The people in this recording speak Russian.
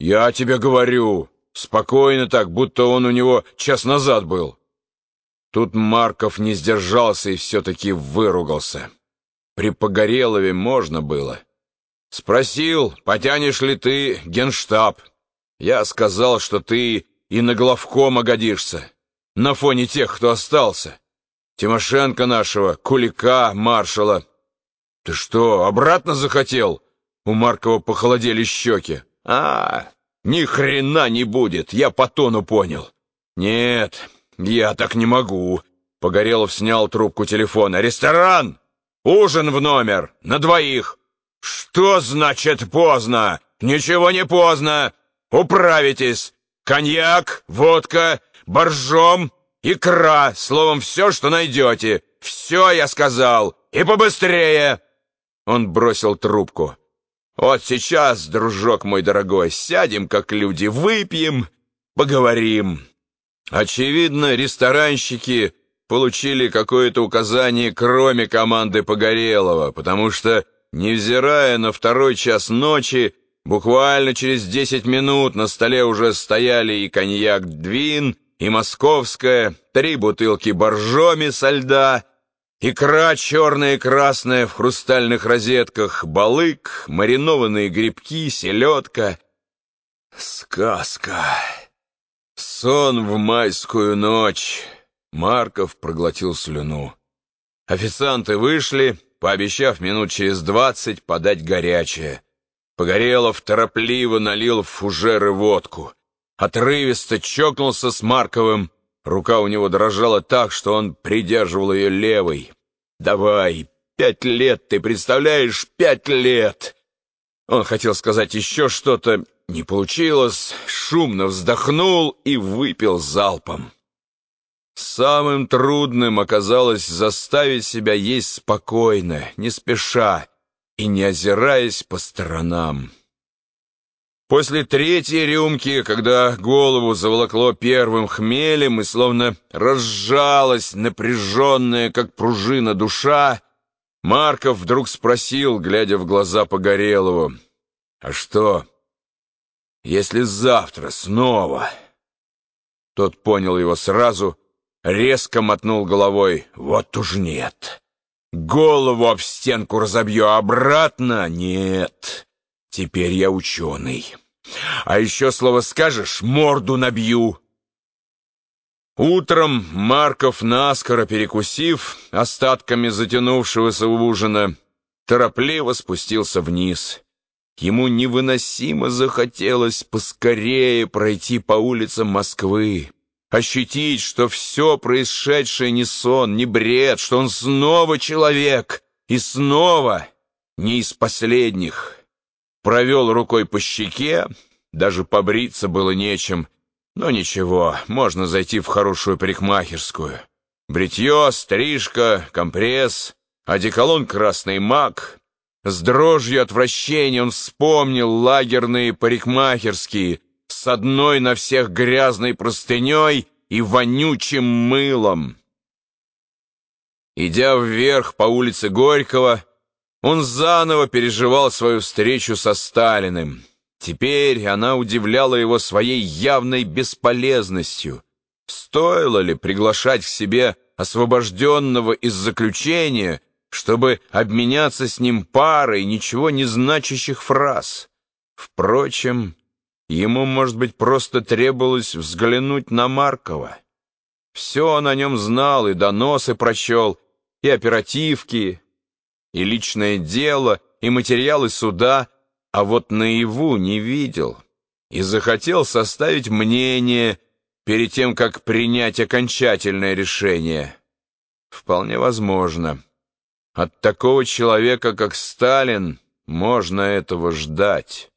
Я тебе говорю, спокойно так, будто он у него час назад был. Тут Марков не сдержался и все-таки выругался. При Погорелове можно было. Спросил, потянешь ли ты генштаб. Я сказал, что ты и на главкома годишься, на фоне тех, кто остался. Тимошенко нашего, Кулика, маршала. Ты что, обратно захотел? У Маркова похолодели щеки. А, ни хрена не будет, я по тону понял. Нет, я так не могу. Погорелов снял трубку телефона. Ресторан! Ужин в номер, на двоих. Что значит поздно? Ничего не поздно. Управитесь. Коньяк, водка, боржом, икра, словом, все, что найдете. Все, я сказал, и побыстрее. Он бросил трубку. Вот сейчас, дружок мой дорогой, сядем, как люди, выпьем, поговорим. Очевидно, ресторанщики получили какое-то указание, кроме команды Погорелова, потому что, невзирая на второй час ночи, буквально через десять минут на столе уже стояли и коньяк «Двин», и московская, три бутылки боржоми со льда, икра черная и красная в хрустальных розетках, балык, маринованные грибки, селедка. Сказка. Сон в майскую ночь. Марков проглотил слюну. Официанты вышли, пообещав минут через двадцать подать горячее. Погорелов торопливо налил в фужеры водку. Отрывисто чокнулся с Марковым. Рука у него дрожала так, что он придерживал ее левой. «Давай, пять лет, ты представляешь, пять лет!» Он хотел сказать еще что-то, не получилось, шумно вздохнул и выпил залпом. Самым трудным оказалось заставить себя есть спокойно, не спеша и не озираясь по сторонам. После третьей рюмки, когда голову заволокло первым хмелем и словно разжалась напряженная, как пружина, душа, Марков вдруг спросил, глядя в глаза Погорелову, «А что, если завтра снова?» Тот понял его сразу, резко мотнул головой, «Вот уж нет! Голову об стенку разобью, а обратно нет!» Теперь я ученый. А еще слово скажешь, морду набью. Утром Марков, наскоро перекусив остатками затянувшегося ужина, торопливо спустился вниз. Ему невыносимо захотелось поскорее пройти по улицам Москвы, ощутить, что все происшедшее не сон, не бред, что он снова человек и снова не из последних провел рукой по щеке, даже побриться было нечем, но ничего, можно зайти в хорошую парикмахерскую. Бритье, стрижка, компресс, одеколон «Красный мак». С дрожью отвращения он вспомнил лагерные парикмахерские с одной на всех грязной простыней и вонючим мылом. Идя вверх по улице Горького, он заново переживал свою встречу со Сталиным. Теперь она удивляла его своей явной бесполезностью. Стоило ли приглашать к себе освобожденного из заключения, чтобы обменяться с ним парой ничего не значащих фраз? Впрочем, ему, может быть, просто требовалось взглянуть на Маркова. Все он о нем знал, и доносы прочел, и оперативки, и личное дело, и материалы суда, а вот наяву не видел и захотел составить мнение перед тем, как принять окончательное решение. Вполне возможно. От такого человека, как Сталин, можно этого ждать.